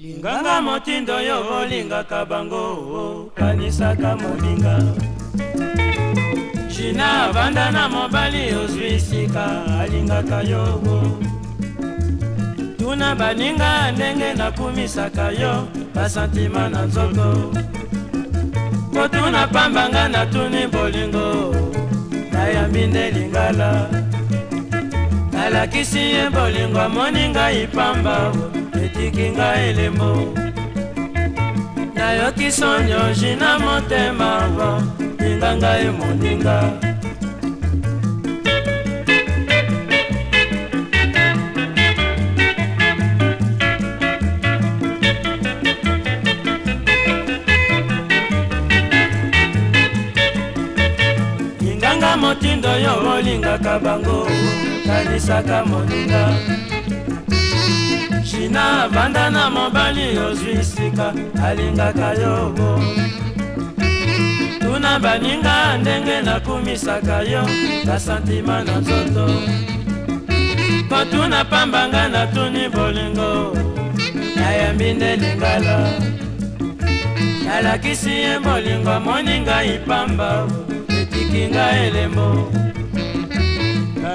linganga motindo oyo bolingaka bango kanisaka moninga jina avanda na mobali ozwi sika alingaka yogo tuna baninga ndenge nakumisaka yo basantima na nzoto kotuna pambanga natuni bolingo nayambi nde lingala nalakisi ye bolingo amoni ngai pamba otiki nga elemo nayoki sonio jina motema ninga ngai moninga motindo yo olingaka bango kanisaka moninga tina banda na mobali ozwi sika alingaka yo bo tuna baninga ndenge nakumisaka yo basantima na nzoto mpo tuna pambanga natuni bolingo nayambi nde lingala nalakisi ye bolingo amoni ngai pamba etiki ngai elembo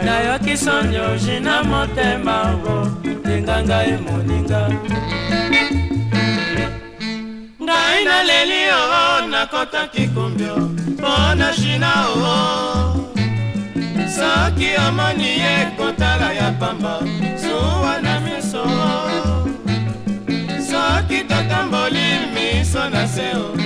nayoki sonioji na motema ngo osenga ngai moninga ngai naleli oo nakotaki kumbio mpo na china oo soki omoni ye kotala ya pamba suwa na miso soki totamboli miso na se oo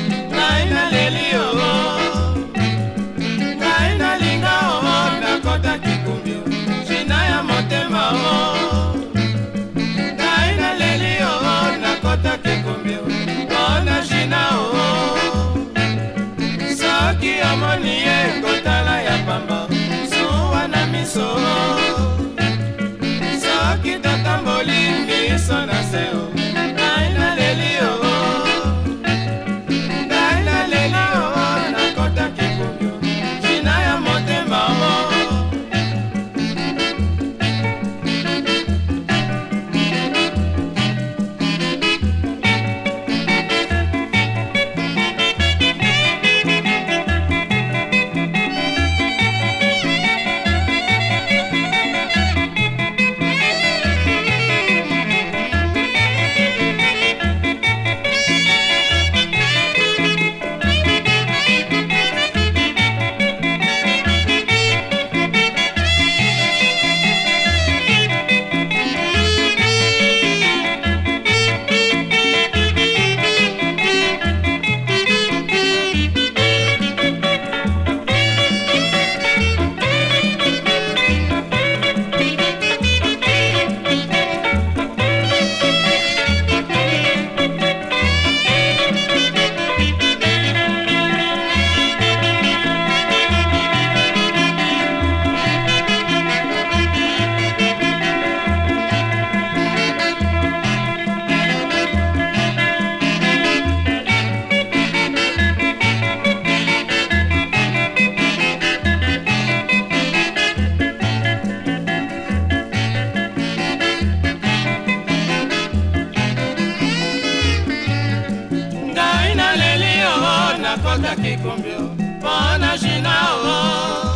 moni ye kotala ya pamba zuwa na miso soki totamboli miso na seo daqui com meu Ginao.